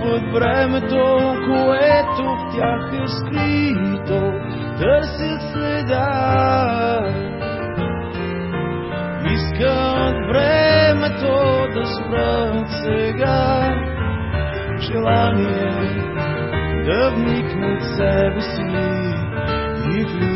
под времето, което в тях е скрито, търсят следа. Искат времето да спрат сега, желание да вникнат себе си и в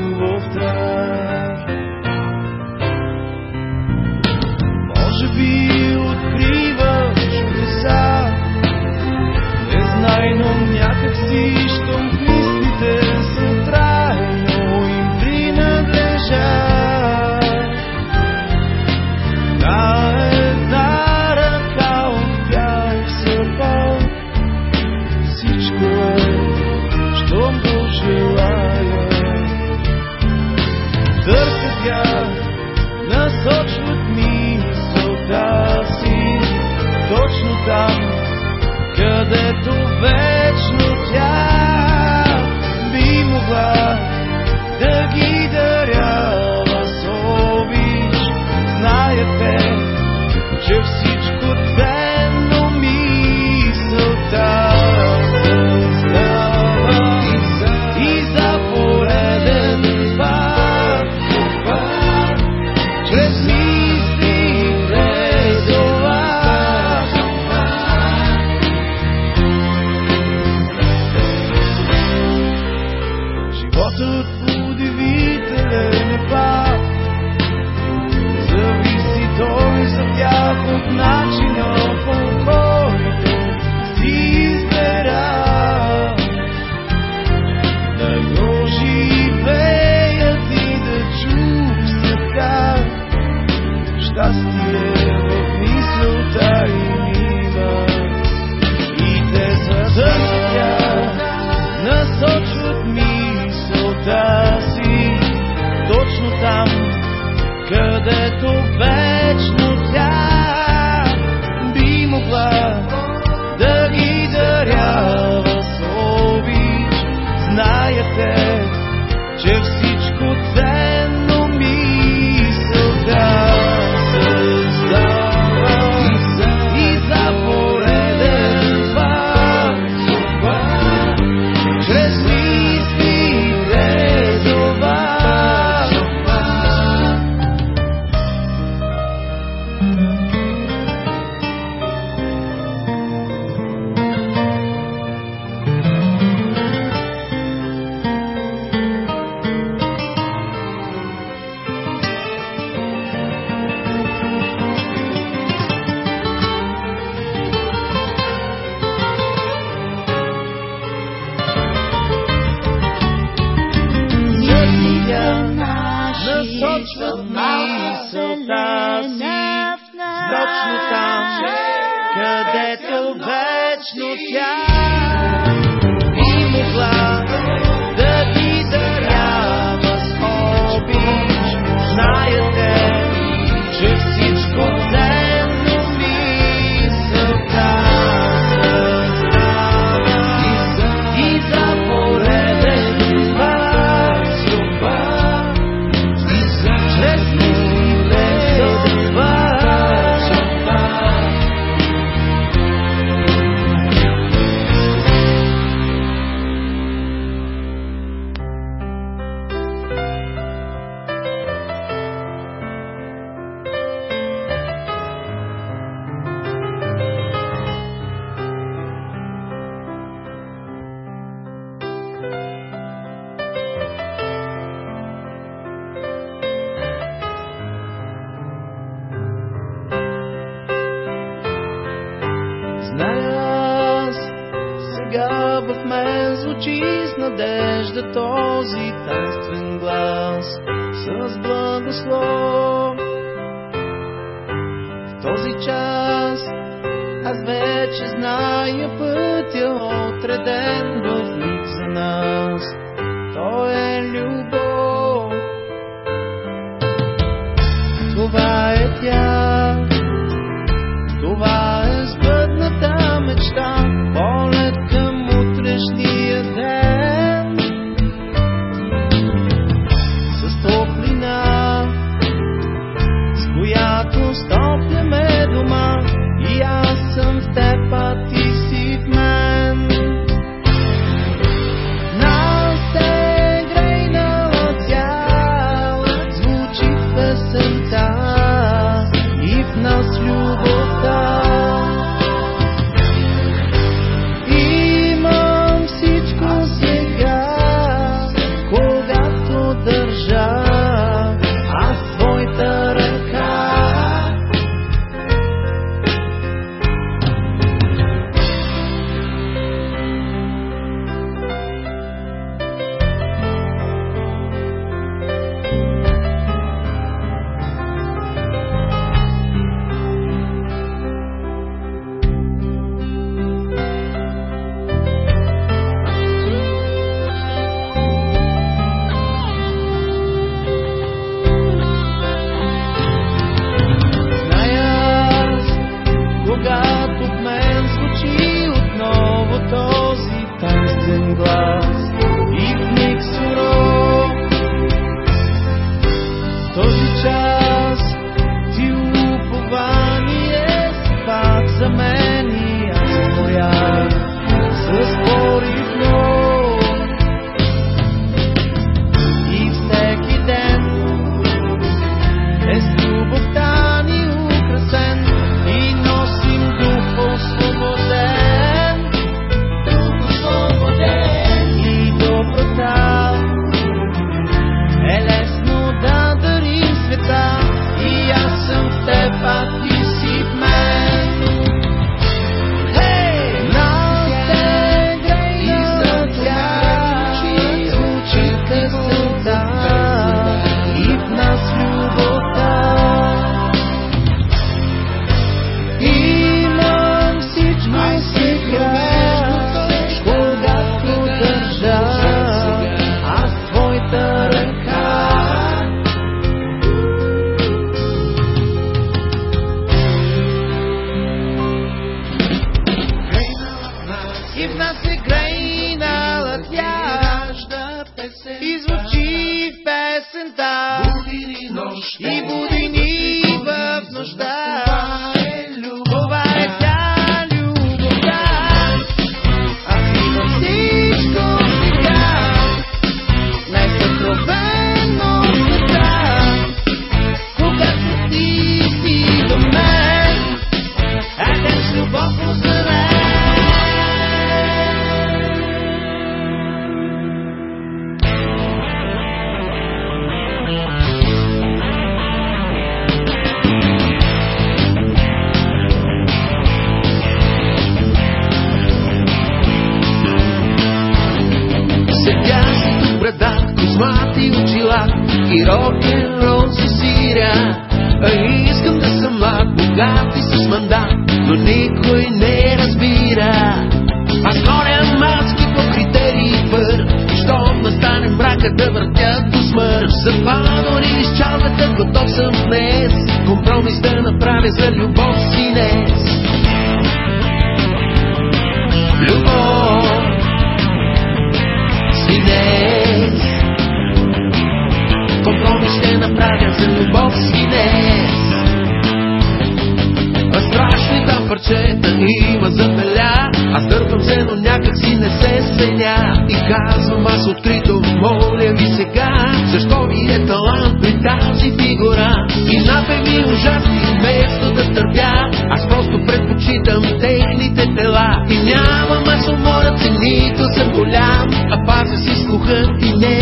дали има земля. Аз дърпам се, но някак си не се сеня. И казвам аз открито, моля ви сега, защо ми е талант при тази фигура? И напе ми ужасни, вместо да търпя, аз просто предпочитам техните тела. И нямам аз умора, нито съм голям, а пазя си слуха и не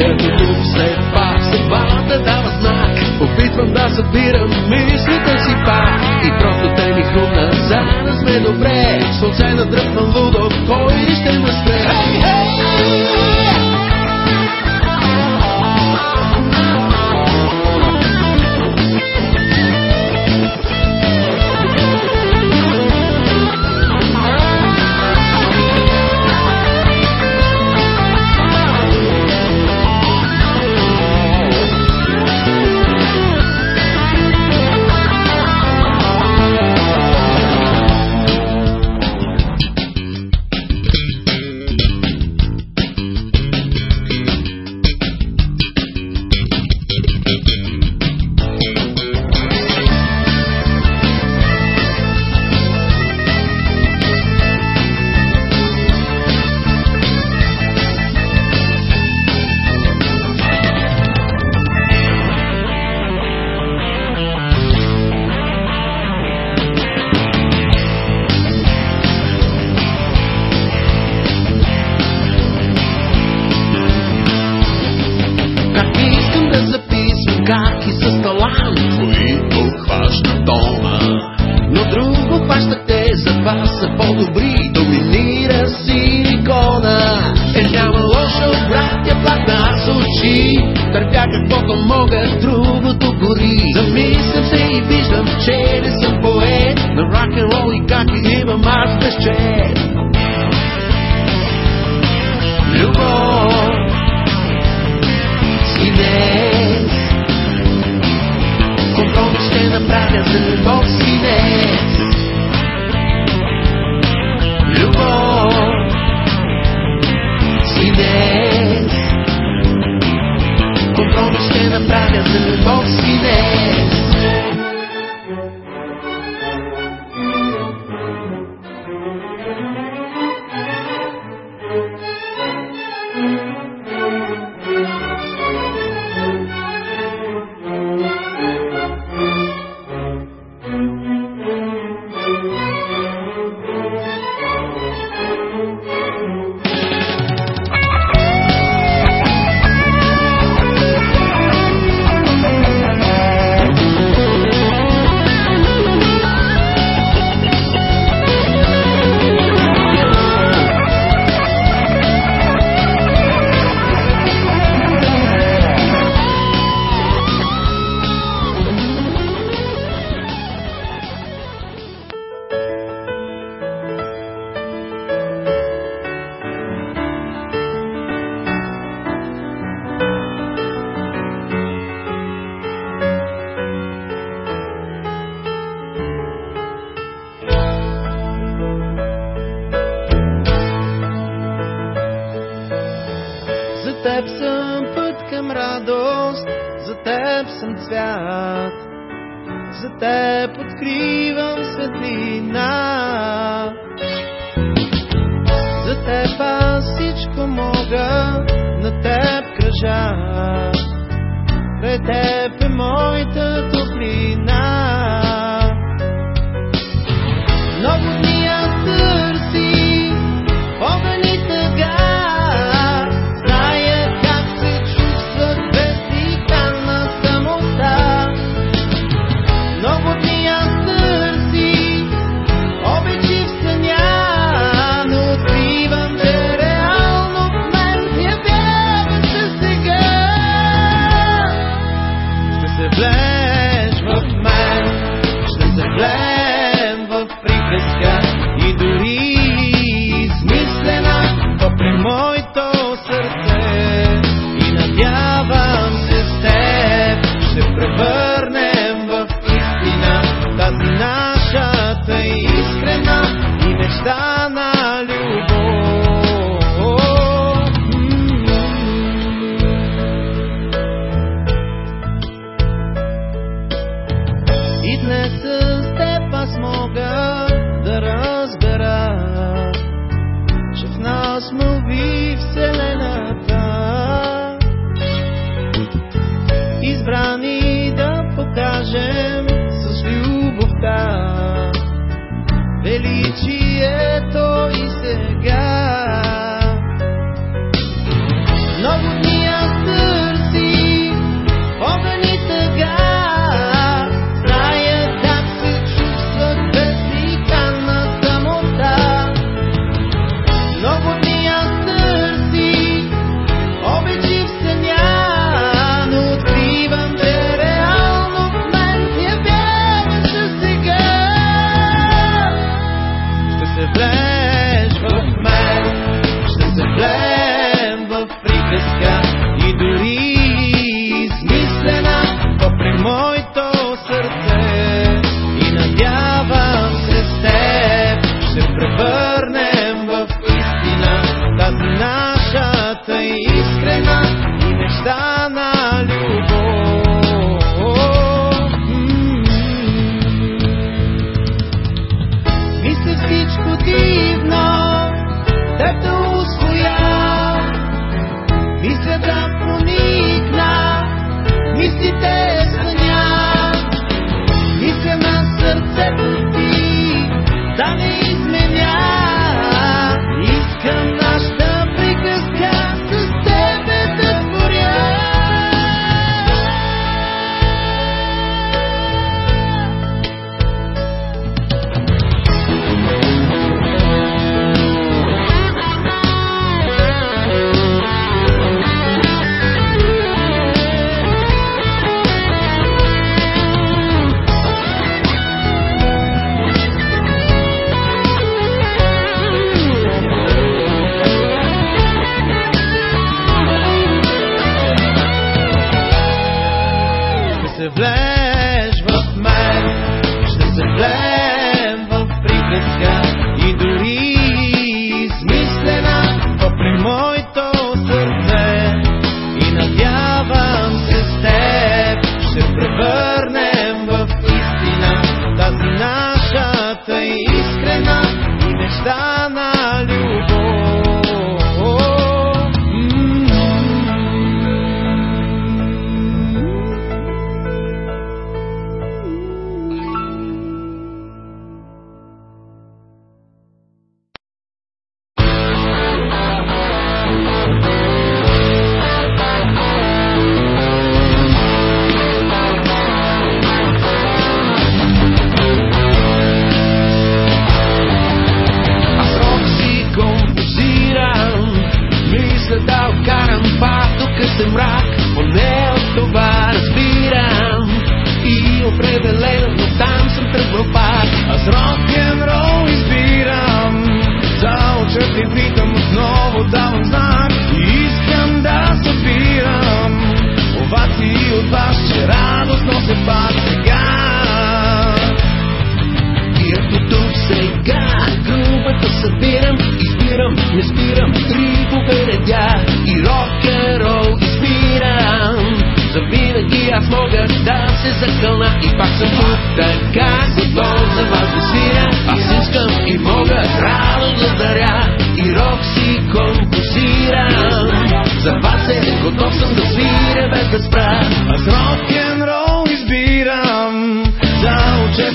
Ето тук все пак съдбата дава знак Опитвам да събирам мислите си пак И просто те ми хрумна за да сме добре Случайно дръпвам лудо, кой ще ме спре? Hey, hey!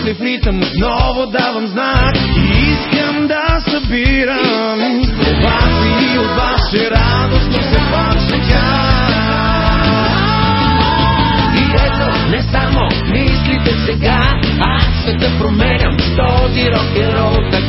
щастлив ритъм отново давам знак и искам да събирам пази от ваше радостно се пачека. И ето, не само мислите сега, аз ще да променям този рок-н-рол така.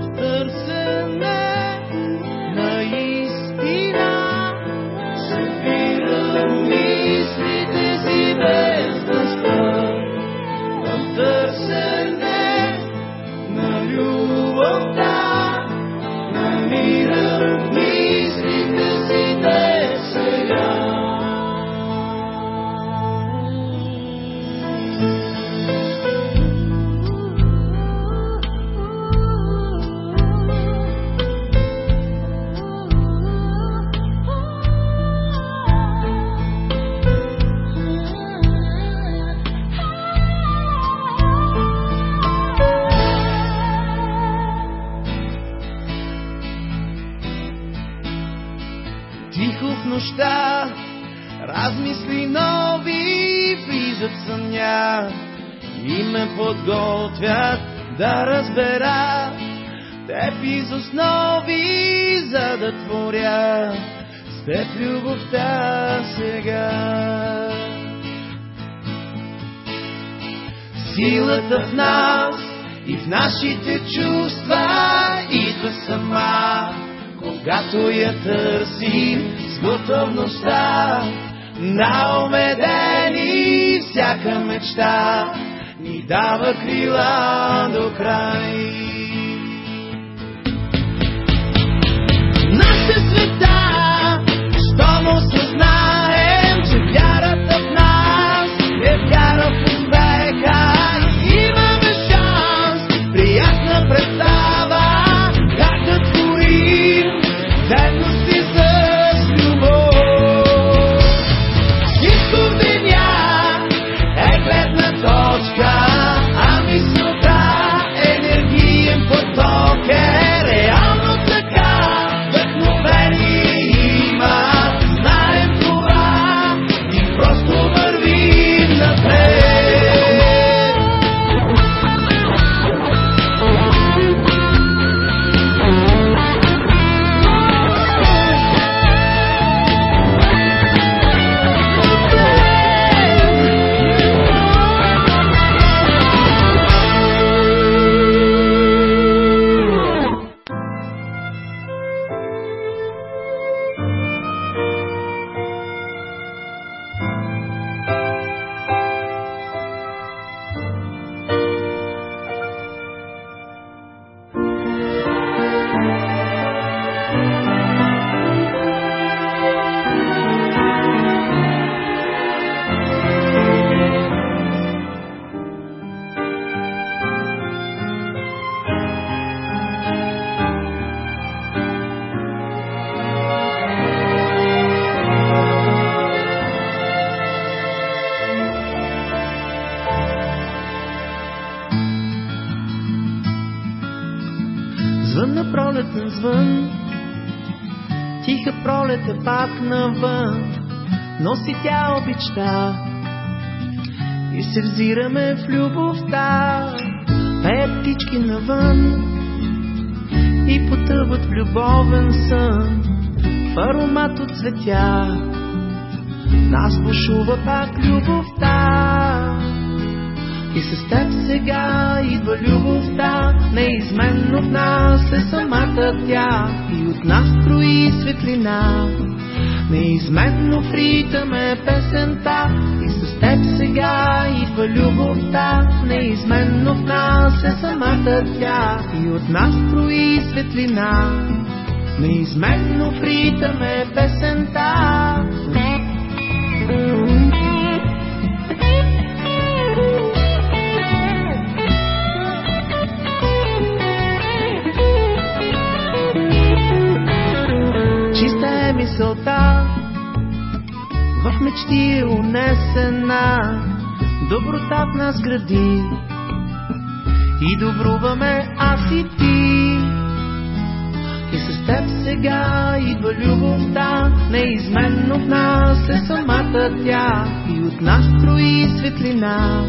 person да разбера. Теб из основи, за да творя. С теб любовта сега. Силата в нас и в нашите чувства идва сама, когато я търсим с готовността на умедени всяка мечта дава крила до край. Взираме в любовта. Пеят птички навън и потъват в любовен сън, в аромат от цветя. Нас бушува пак любовта. И с теб сега идва любовта, неизменно в нас е самата тя и от нас строи светлина. Неизменно в ритъм е песента с теб сега идва любовта, неизменно в нас е самата тя и от нас строи светлина. Неизменно в ритъм е песента. Чиста е мисълта, в мечти унесена, доброта в нас гради и добруваме аз и ти. И с теб сега идва любовта, неизменно в нас е самата тя и от нас строи светлина.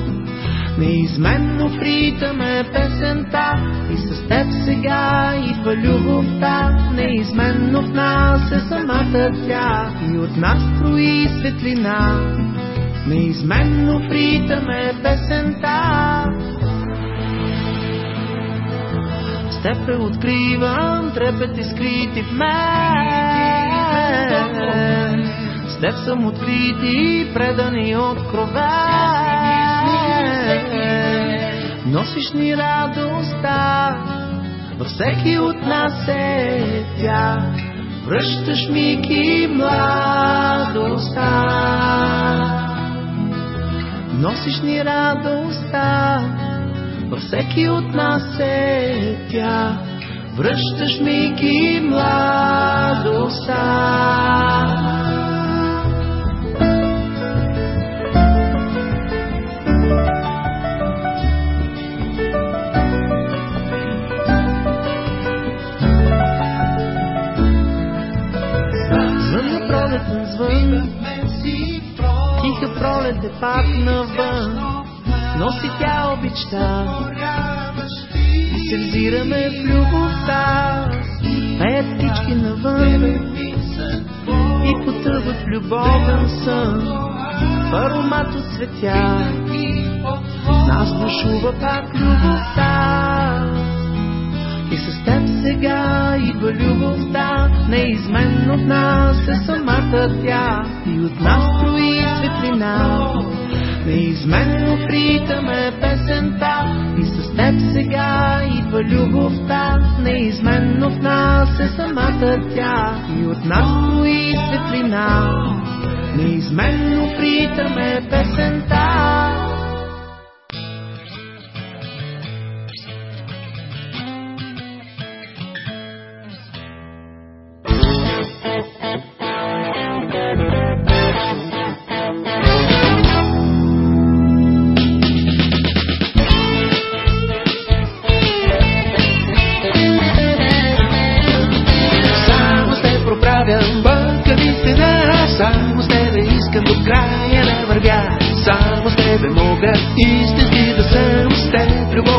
Неизменно в ритъм е песента и с теб сега идва любовта. Неизменно в нас е самата тя и от нас строи светлина. Неизменно в ритъм е песента. С теб е откривам трепет и скрити в мен. С теб съм открит и предан и откровен. Носиш ни радостта, във всеки от нас е тя. Връщаш миг и младостта. Носиш ни радостта, във всеки от нас е тя. Връщаш миг и младостта. Тиха пролет е пак навън, носи тя обичта. И се взираме в любовта, пеят птички навън и потъват в любовен сън, в аромат от цветя. Нас бушува пак любовта. И с теб сега идва любовта, неизменно в нас е самата тя. И от нас строи светлина, неизменно притаме песента. И с теб сега идва любовта, неизменно в нас е самата тя. И от нас строи светлина, неизменно притаме песента.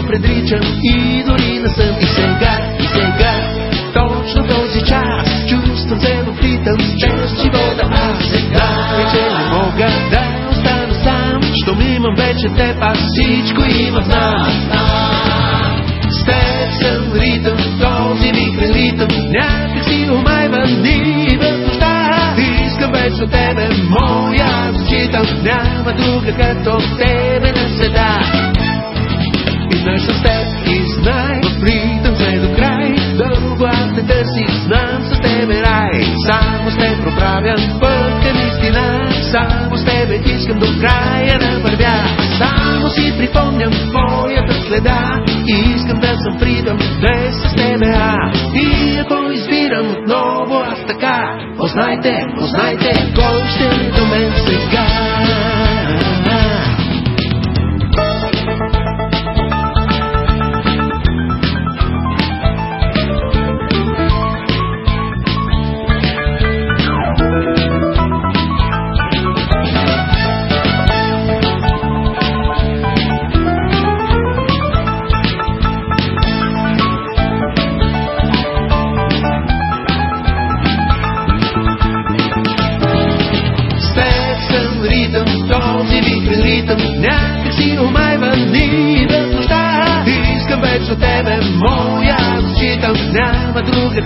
Предричам и дори не съм. И сега, и сега, точно този час Чувствам се в ритъм с теб с живота Аз сега вече не мога да остана сам. Щом имам вече теб, аз всичко имам в с теб съм ритъм, този микрен ритъм Някак си омайва ни в нощта. Искам вечно тебе, моя зачитам Няма друга като тебе искам до края да вървя. Само си припомням твоята следа. И искам да съм придам днес с тебе а И ако избирам отново аз така. Познайте, познайте кой ще е до мен сега защитам Няма друга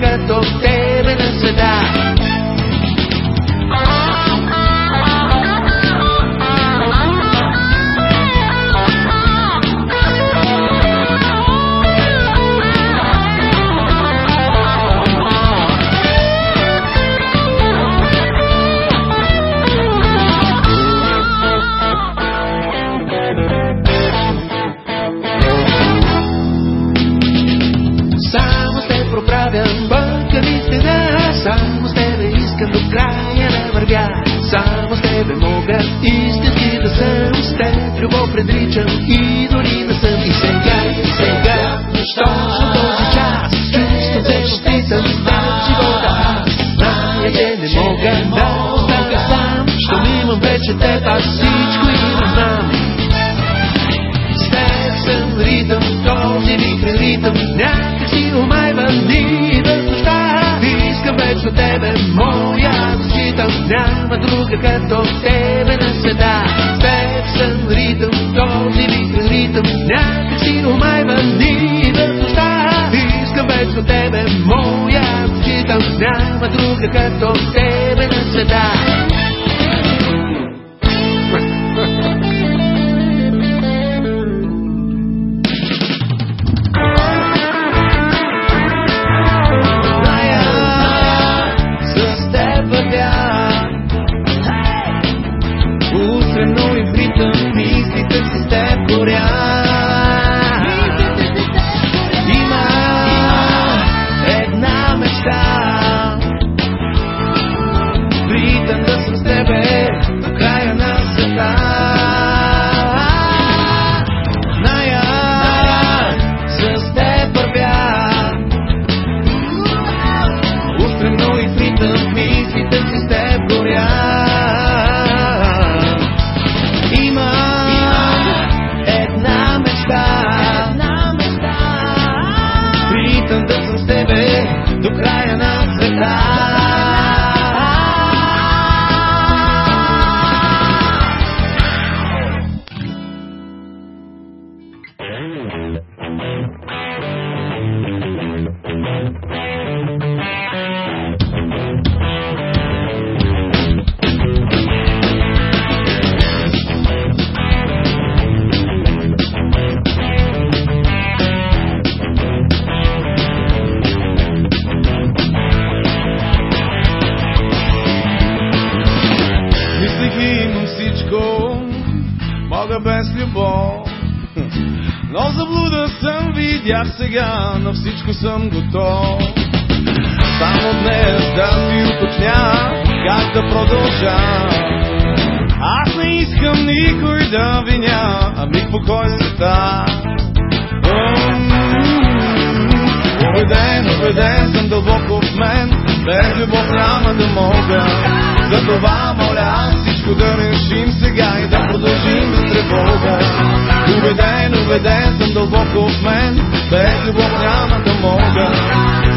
Убеден съм дълбоко в мен, без любов няма да мога.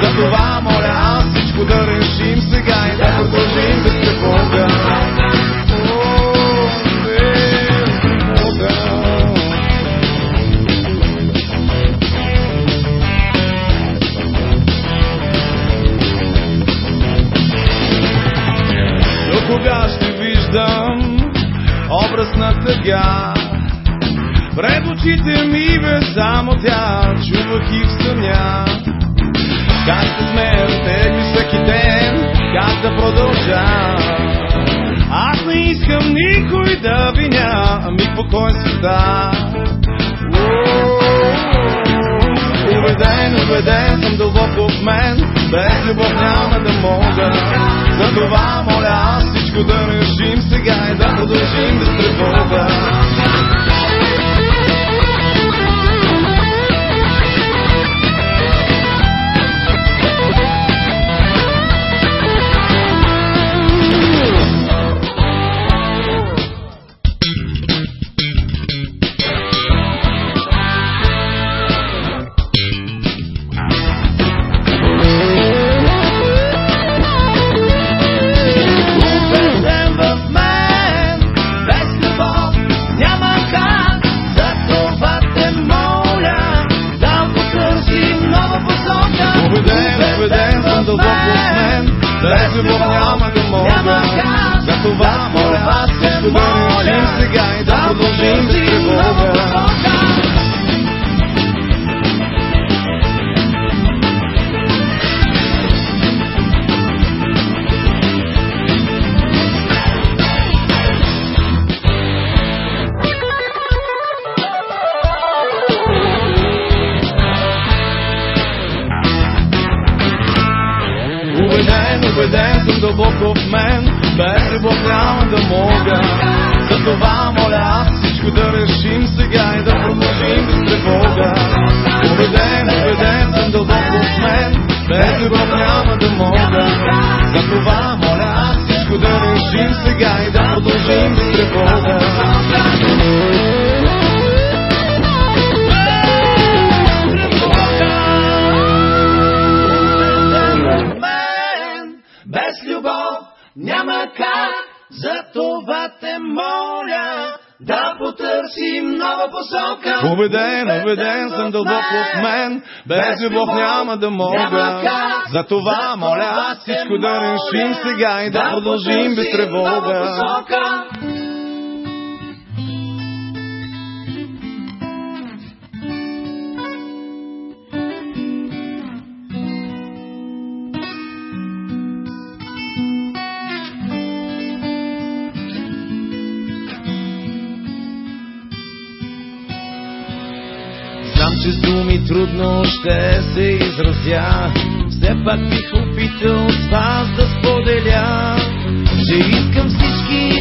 Затова моля аз всичко да решим сега и да продължим без тревога. Кога ще виждам образ на тъга? Пред очите ми бе само тя, чувах и в съня. Как се смея да всеки ден, как да продължа. Аз не искам никой да виня, ами покой да Убеден, убеден съм дълбоко в мен, без любов няма да мога. Затова моля всичко да решим сега и да продължим да тревога. За това моля аз всичко да решим сега и да продължим без тревога. трудно ще се изразя. Все пак бих опитал с вас да споделя, че искам всички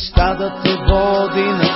мечта да те води натам.